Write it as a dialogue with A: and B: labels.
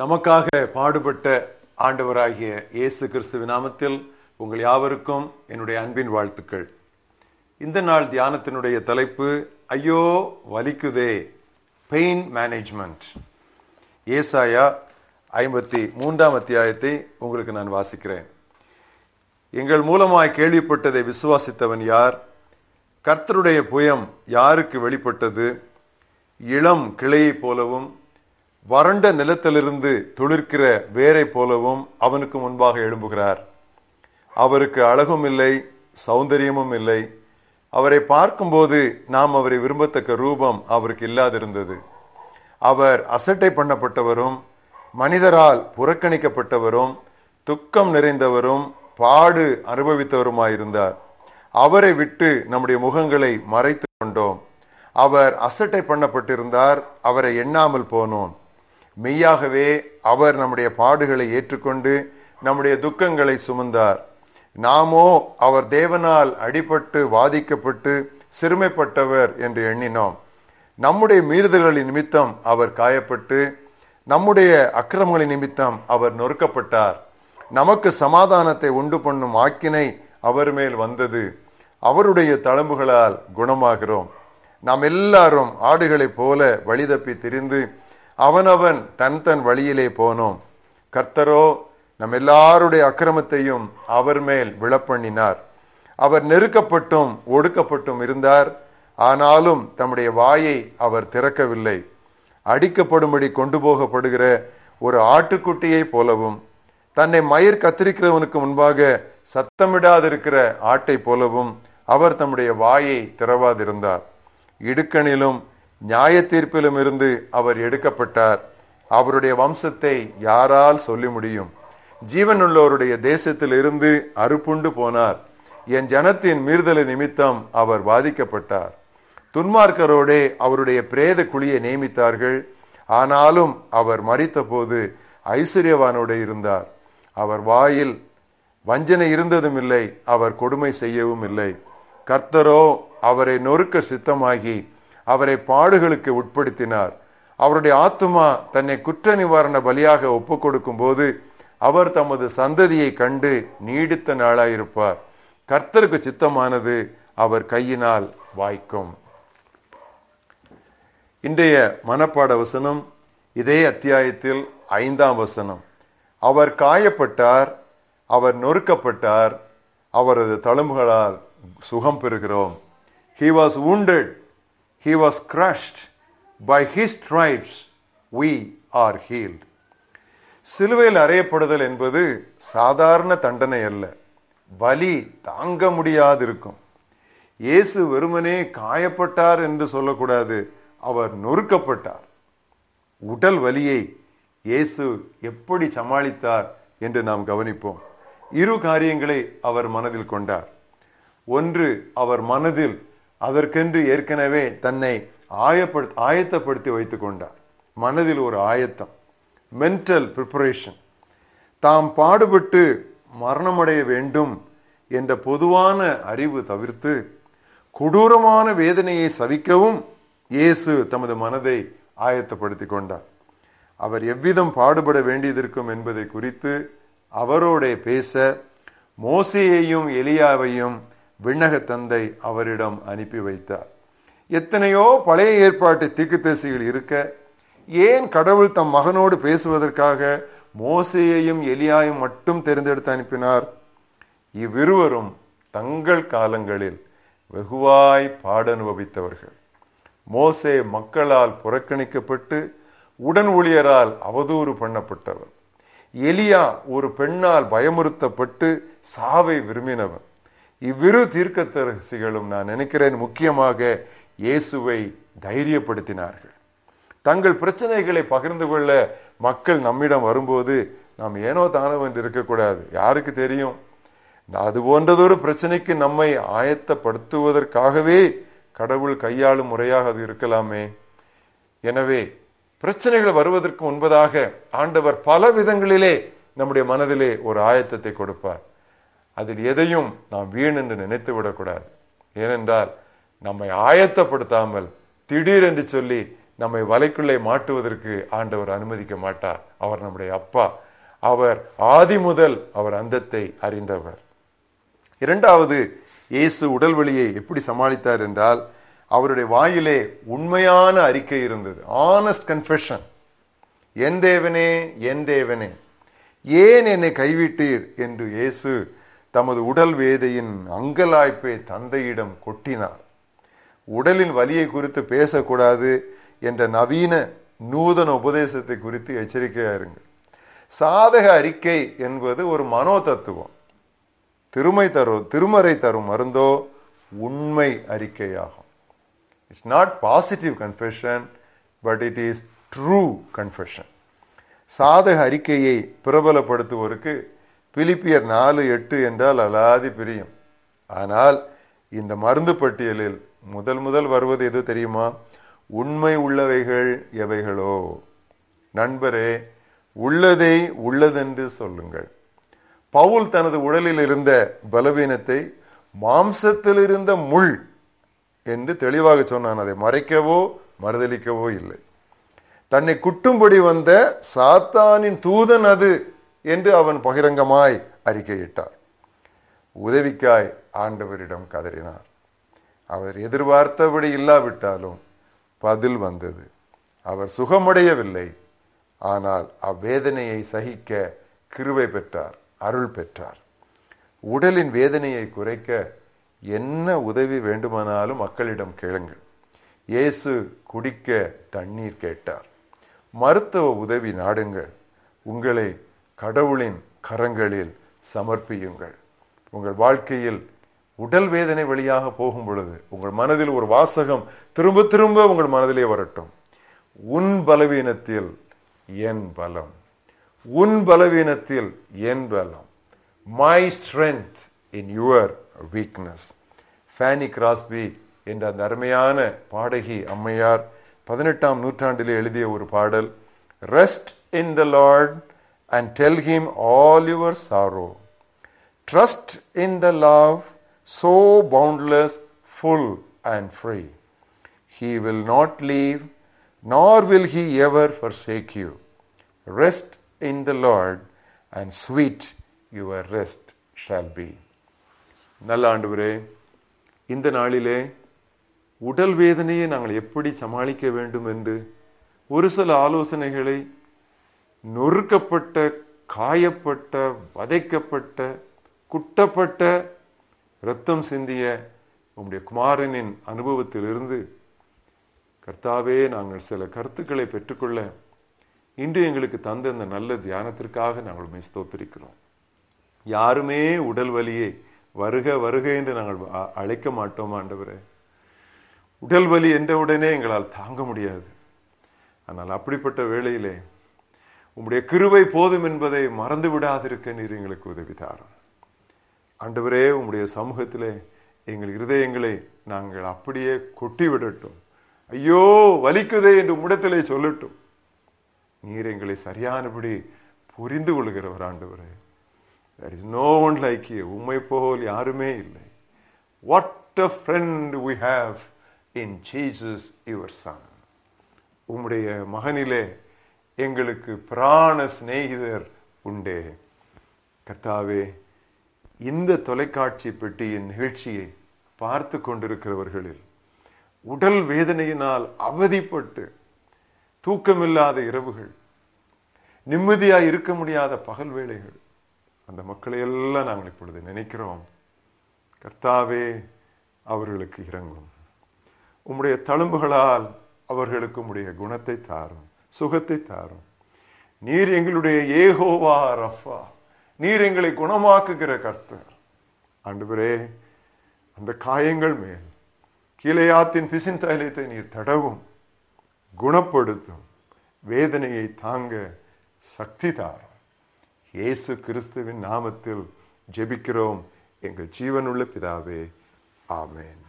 A: நமக்காக பாடுபட்ட ஆண்டவராகிய இயேசு கிறிஸ்துவ நாமத்தில் உங்கள் யாவருக்கும் என்னுடைய அன்பின் வாழ்த்துக்கள். இந்த நாள் தியானத்தினுடைய தலைப்பு ஐயோ வலிக்குதே. பெயின் மேனேஜ்மெண்ட் ஏசாயா ஐம்பத்தி மூன்றாம் அத்தியாயத்தை உங்களுக்கு நான் வாசிக்கிறேன். எங்கள் மூலமாய் கேள்விப்பட்டதை விசுவாசித்தவன் யார்? கர்த்தருடைய புயம் யாருக்கு வெளிப்பட்டது? இளம் கிளையைப் போலவும் வறண்ட நிலத்திலிருந்து துளிர்க்கிற வேரை போலவும் அவனுக்கு முன்பாக எழும்புகிறார். அவருக்கு அழகும் இல்லை சௌந்தரியமும் இல்லை. அவரை பார்க்கும்போது நாம் அவரை விரும்பத்தக்க ரூபம் அவருக்கு இல்லாதிருந்தது. அவர் அசட்டை பண்ணப்பட்டவரும் மனிதரால் புறக்கணிக்கப்பட்டவரும் துக்கம் நிறைந்தவரும் பாடு அனுபவித்தவருமாயிருந்தார். அவரை விட்டு நம்முடைய முகங்களை மறைத்து கொண்டோம். அவர் அசட்டை பண்ணப்பட்டிருந்தார் அவரை எண்ணாமல் போனோம். மெய்யாகவே அவர் நம்முடைய பாடுகளை ஏற்றுக்கொண்டு நம்முடைய துக்கங்களை சுமந்தார். நாமோ அவர் தேவனால் அடிபட்டு வாதிக்கப்பட்டு சிறுமைப்பட்டவர் என்று எண்ணினோம். நம்முடைய மீறுதல்களின் நிமித்தம் அவர் காயப்பட்டு நம்முடைய அக்கிரமங்களின் நிமித்தம் அவர் நொறுக்கப்பட்டார். நமக்கு சமாதானத்தை உண்டு பண்ணும் ஆக்கினை அவர் மேல் வந்தது. அவருடைய தளம்புகளால் குணமாகிறோம். நாம் எல்லாரும் ஆடுகளைப் போல வழி தப்பி திரிந்து அவனவன் தன் தன் வழியிலே போனோம். கர்த்தரோ நம் எல்லாருடைய அக்கிரமத்தையும் அவர் மேல் விழப்பண்ணினார். அவர் நெருக்கப்பட்டும் ஒடுக்கப்பட்டும் இருந்தார். ஆனாலும் தம்முடைய வாயை அவர் திறக்கவில்லை. அடிக்கப்படும்படி கொண்டு போகப்படுகிற ஒரு ஆட்டுக்குட்டியை போலவும் தன்னை மயிர் கத்திரிக்கிறவனுக்கு முன்பாக சத்தமிடாதிருக்கிற ஆட்டை போலவும் அவர் தம்முடைய வாயை திறவாதிருந்தார். இடுக்கணிலும் நியாய தீர்ப்பிலும் இருந்து அவர் எடுக்கப்பட்டார். அவருடைய வம்சத்தை யாரால் சொல்லி முடியும்? ஜீவனுள்ளவருடைய தேசத்தில் இருந்து அறுப்புண்டு போனார். என் ஜனத்தின் மீறுதலை நிமித்தம் அவர் பாதிக்கப்பட்டார் துன்மார்க்கரோடே அவருடைய பிரேத குழியை நியமித்தார்கள். ஆனாலும் அவர் மறித்த போது ஐஸ்வர்யவானோடு இருந்தார். அவர் வாயில் வஞ்சனை இருந்ததும் இல்லை அவர் கொடுமை செய்யவும் இல்லை கர்த்தரோ அவரை நொறுக்க சித்தமாகி அவரை பாடுகளுக்கு உட்படுத்தினார். அவருடைய ஆத்மா தன்னை குற்ற நிவாரண பலியாக ஒப்பு கொடுக்கும் போது அவர் தமது சந்ததியை கண்டு நீடித்த நாளாயிருப்பார். கர்த்தருக்கு சித்தமானது அவர் கையினால் வாய்க்கும். இன்றைய மனப்பாட வசனம் இதே அத்தியாயத்தில் ஐந்தாம் வசனம். அவர் காயப்பட்டார் அவர் நொறுக்கப்பட்டார் அவரது தழும்புகளால் சுகம் பெறுகிறோம். He was wounded. He was crushed. By his stripes we are healed. சிலுவையில் அறையப்படுதல் என்பது சாதாரண தண்டனை அல்ல. வலி தாங்க முடியாதிருக்கும். இயேசு வெறுமனே காயப்பட்டார் என்று சொல்லக்கூடாது. அவர் நொறுக்கப்பட்டார். உடல் வலியை இயேசு எப்படி சமாளித்தார் என்று நாம் கவனிப்போம். இரு காரியங்களை அவர் மனதில் கொண்டார். ஒன்று அவர் மனதில் அதற்கென்று ஏற்கனவே தன்னை ஆயப்படு ஆயத்தப்படுத்தி வைத்து கொண்டார். மனதில் ஒரு ஆயத்தம் மென்டல் ப்ரிப்பரேஷன் தாம் பாடுபட்டு மரணமடைய வேண்டும் என்ற பொதுவான அறிவு தவிர்த்து கொடூரமான வேதனையை சவிக்கவும் இயேசு தமது மனதை ஆயத்தப்படுத்தி கொண்டார். அவர் எவ்விதம் பாடுபட வேண்டியதிருக்கும் என்பதை குறித்து அவரோட பேச மோசையையும் எலியாவையும் விண்ணக தந்தை அவரிடம் அனுப்பி வைத்தார். எத்தனையோ பழைய ஏற்பாட்டு தீக்குத்தரிசிகள் இருக்க ஏன் கடவுள் தம் மகனோடு பேசுவதற்காக மோசையையும் எலியாயும் மட்டும் தேர்ந்தெடுத்து அனுப்பினார்? இவ்விருவரும் தங்கள் காலங்களில் வெகுவாய் பாடனுபவித்தவர்கள். மோசே மக்களால் புறக்கணிக்கப்பட்டு உடன் ஊழியரால் அவதூறு பண்ணப்பட்டவர். எலியா ஒரு பெண்ணால் பயமுறுத்தப்பட்டு சாவை விரும்பினவர். இவ்விரு தீர்க்கதரிசிகளும் நான் நினைக்கிறேன் முக்கியமாக இயேசுவை தைரியப்படுத்தினார்கள். தங்கள் பிரச்சனைகளை பகிர்ந்து கொள்ள மக்கள் நம்மிடம் வரும்போது நாம் ஏனோ தானோ என்று இருக்கக்கூடாது. யாருக்கு தெரியும்? அது போன்றதொரு பிரச்சனைக்கு நம்மை ஆயத்தப்படுத்துவதற்காகவே கடவுள் கையாளும் முறையாக அது இருக்கலாமே. எனவே பிரச்சனைகள் வருவதற்கு முன்பதாக ஆண்டவர் பல விதங்களிலே நம்முடைய மனதிலே ஒரு ஆயத்தத்தை கொடுப்பார். அதில் எதையும் நாம் வீண் என்று நினைத்து விடக்கூடாது. ஏனென்றால் நம்மை ஆயத்தப்படுத்தாமல் திடீரென்று சொல்லி நம்மை வலைக்குள்ளே மாட்டுவதற்கு ஆண்டவர் அனுமதிக்க மாட்டார். அவர் நம்முடைய அப்பா. அவர் ஆதி முதல் அவர் அந்தத்தை அறிந்தவர். இரண்டாவது இயேசு உடல் வழியை எப்படி சமாளித்தார் என்றால் அவருடைய வாயிலே உண்மையான அறிக்கை இருந்தது. ஆனஸ்ட் கன்ஃபெஷன் என் தேவனே என் தேவனே ஏன் என்னை கைவிட்டீர்? என்று இயேசு தமது உடல் வேதையின் அங்கலாய்ப்பை தந்தையிடம் கொட்டினார். உடலின் வலியை குறித்து பேசக்கூடாது என்ற நவீன நூதன உபதேசத்தை குறித்து எச்சரிக்கையாருங்கள் சாதக அறிக்கை என்பது ஒரு மனோ தத்துவம். திருமை தரும் திருமறை தரும் மருந்தோ உண்மை அறிக்கையாகும். It's not positive confession but it is true confession சாதக அறிக்கையை பிரபலப்படுத்துவோருக்கு பிலிப்பியர் நாலு எட்டு என்றால் அலாதி பிரியம். ஆனால் இந்த மருந்து பட்டியலில் முதல் முதல் வருவது எது தெரியுமா? உண்மை உள்ளவைகள் எவைகளோ? நண்பரே உள்ளதை உள்ளதென்று சொல்லுங்கள். பவுல் தனது உடலில் இருந்த பலவீனத்தை மாம்சத்தில் இருந்த முள் என்று தெளிவாக சொன்னான். அதை மறைக்கவோ மறுதளிக்கவோ இல்லை. தன்னை குட்டும்படி வந்த சாத்தானின் தூதன் அது. என்று அவன் பகிரங்கமாய் அறிக்கையிட்டார் உதவிக்காய் ஆண்டவரிடம் கதறினார். அவர் எதிர்பார்த்தபடி இல்லாவிட்டாலும் பதில் வந்தது. அவர் சுகமடையவில்லை. ஆனால் அவ்வேதனையை சகிக்க கிருவை பெற்றார் அருள் பெற்றார். உடலின் வேதனையை குறைக்க என்ன உதவி வேண்டுமானாலும் மக்களிடம் கேளுங்கள். இயேசு குடிக்க தண்ணீர் கேட்டார். மருத்துவ உதவி நாடுங்கள். உங்களை கடவுளின் கரங்களில் சமர்ப்பியுங்கள். உங்கள் வாழ்க்கையில் உடல் வேதனை வழியாக போகும் பொழுது உங்கள் மனதில் ஒரு வாசகம் திரும்ப திரும்ப உங்கள் மனதிலே வரட்டும். உன் பலவீனத்தில் என் பலம். உன் பலவீனத்தில் என் பலம். My strength in your weakness Fanny Crosby என்ற அந்த அருமையான பாடகி அம்மையார் பதினெட்டாம் நூற்றாண்டிலே எழுதிய ஒரு பாடல் rest in the Lord And tell him all your sorrow trust in the love so boundless, full, and free. He will not leave, nor will he ever forsake you. Rest in the Lord, and sweet your rest shall be. நல்ல ஆண்டவரே இந்த நாளிலே உடல் வேதனையை நாங்கள் எப்படி சமாளிக்க வேண்டும் என்று ஒரு சில ஆலோசனைகளை நொறுக்கப்பட்ட காயப்பட்ட வதைக்கப்பட்ட குட்டப்பட்ட ரத்தம் சிந்திய உம்முடைய குமாரனின் அனுபவத்திலிருந்து கர்த்தாவே நாங்கள் சில கருத்துக்களை பெற்றுக்கொள்ள இன்று எங்களுக்கு தந்த இந்த நல்ல தியானத்திற்காக நாங்கள் உண்மை ஸ்தோத்திரிக்கிறோம். யாருமே உடல் வலியை வருக வருக என்று நாங்கள் அழைக்க மாட்டோம் ஆண்டவரே? உடல் வலி என்ற உடனே எங்களால் தாங்க முடியாது. ஆனால் அப்படிப்பட்ட வேளையிலே உம்முடைய கிருவை போதும் என்பதை மறந்து விடாதிருக்க நீர் எங்களுக்கு உதவி தாரும். ஆண்டவரே உம்முடைய சமூகத்திலே எங்கள் இருதயங்களை நாங்கள் அப்படியே கொட்டி விடட்டும். ஐயோ வலிக்குதே என்று உம்மிடத்திலே சொல்லட்டும். நீர் எங்களை சரியானபடி புரிந்து கொள்கிறவர் ஆண்டவரே. There is no one like you உண்மை போல் யாருமே இல்லை. What a friend we have in Jesus your son உம்முடைய மகனிலே எங்களுக்கு பிராண சிநேகிதர் உண்டே. கர்த்தாவே இந்த தொலைக்காட்சி பெட்டியின் நிகழ்ச்சியை பார்த்து கொண்டிருக்கிறவர்களில் உடல் வேதனையினால் அவதிப்பட்டு தூக்கமில்லாத இரவுகள் நிம்மதியாய் இருக்க முடியாத பகல் வேலைகள் அந்த மக்களை எல்லாம் நாங்கள் இப்பொழுது நினைக்கிறோம். கர்த்தாவே அவர்களுக்கு இறங்கும் உம்முடைய தழும்புகளால் அவர்களுக்கு உம்முடைய குணத்தை தாரும். சுகத்தை தாரும் நீர் எங்களுடைய ஏகோவா ரஃபா நீர் எங்களை குணமாக்குகிற கர்த்தர். ஆண்டுபரே அந்த காயங்கள் மேல் கீழையாத்தின் பிசின் தைலத்தை நீர் தடவும் குணப்படுத்தும் வேதனையை தாங்க சக்தி தாரும். இயேசு கிறிஸ்துவின் நாமத்தில் ஜெபிக்கிறோம். எங்கள் ஜீவனுள்ள பிதாவே ஆமேன்.